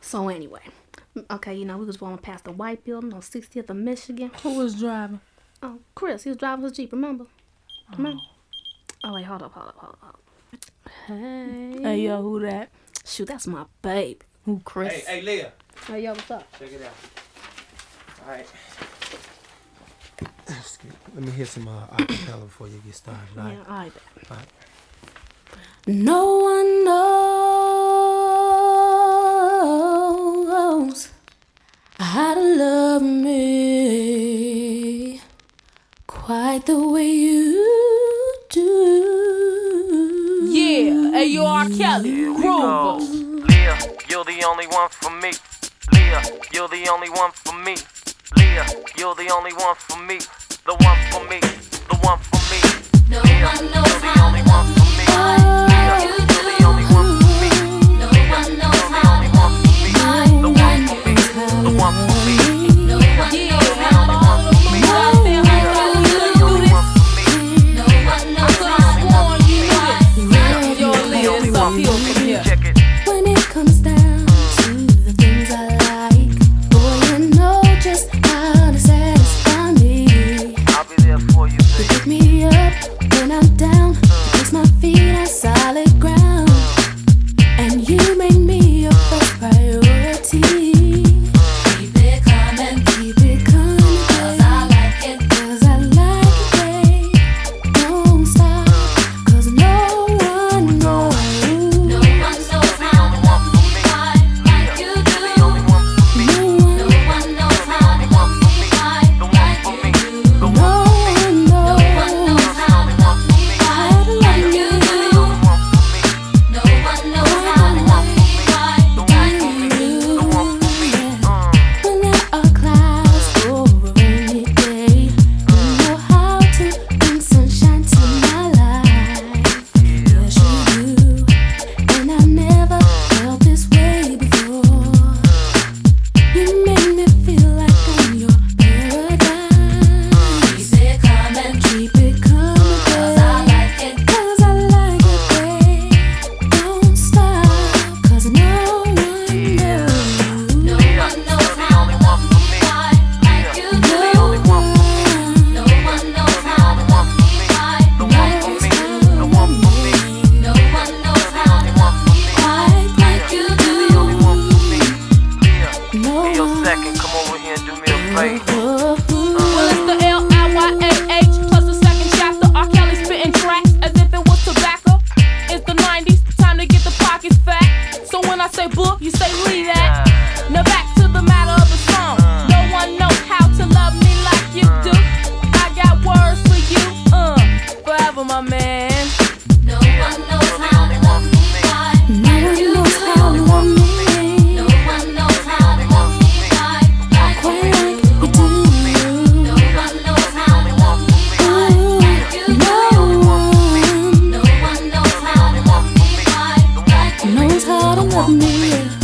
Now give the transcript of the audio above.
So anyway, mm, okay, you know we was going past the white building on 60th of Michigan. Who was driving? Oh, Chris. He was driving his jeep. Remember? Oh. Remember? Oh wait, hold up, hold up, hold up. Hey. Hey yo, who that? Shoot, that's my babe. Who Chris? Hey, hey Leah. Hey yo, what's up? Check it out. All right. Let me hear some uh, acapella before you get started. Yeah, all right. No one knows. do. Yeah, A.R. Kelly, Groove. Leah, you're the only one for me. Leah, you're the only one for me. Leah, you're the only one for me. The one for me, the one for me. say bull, you say we that. bottom of me